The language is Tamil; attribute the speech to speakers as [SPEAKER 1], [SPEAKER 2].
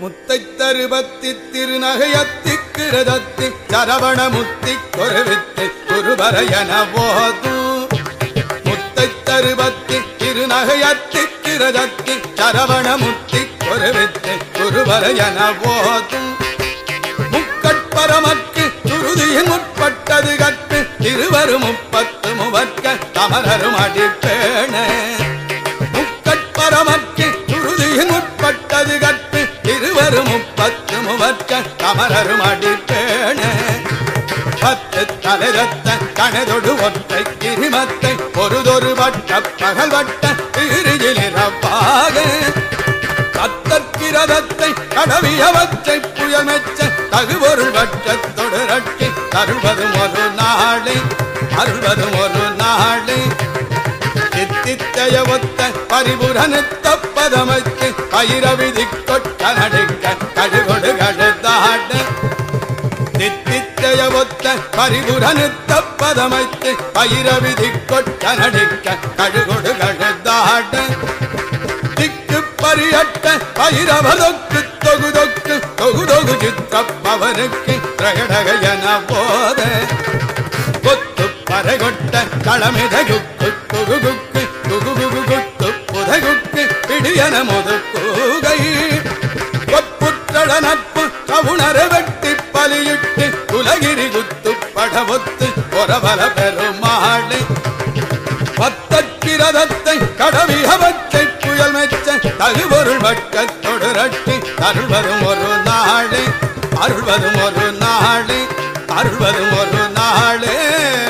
[SPEAKER 1] முத்தை தருபத்தி திருநகையத்தி கிருதத்தி சரவண முத்தி கொருவித்து குருபரையன போதும் முத்தை தருபத்தி திருநகையத்தி கிருதத்தி சரவண முத்தி கொருவித்து குருபரையன முக்கட்பரமற்ற திருவரு முப்பத்து முவற்ற தமரரும் அடிப்பேண பத்து தலைரத்த கணதொடு ஒற்றை கிரிமத்தை பொறுதொரு வட்ட பகல் வட்ட திருஜிலிரப்பாக கத்தற்கிரதத்தை கடவியவற்றை புயமெச்ச தகுபொருள் வட்டத் தொடரட்டி தருவதும் ஒரு நாளை அருள்வதும் ஒரு நாளை. ஒத்த பரிபுரனுத்த கயிறவிதி கொட்ட நடிக்க கடுகொடு கழுதாட தித்தித்தைய ஒத்த பரிபுரனுத்த பதமைத்து பயிரவிதி கொட்ட நடிக்க கழுகொடு கழுதாட திக்கு பரியட்ட பயிரவதொக்கு தொகுதொக்கு தொகுதொகு சித்தப்பவனுக்கு பிரகடக என போத கொத்து பரகொட்ட களமித குக்கு என முது கூகை நட்பு கவுணர வெட்டி பலியிட்டு குலகிரி குத்து படவொத்து பொறவல பெருமாளை. பத்தக்கிரதத்தை கடவியவற்றை புயல் மெச்ச தகுபொருள் வட்டத் தொடரட்டி அருள்வரும் ஒரு நாளை. அருள்வரும் ஒரு நாளை. அருள்வரும் ஒரு நாளே.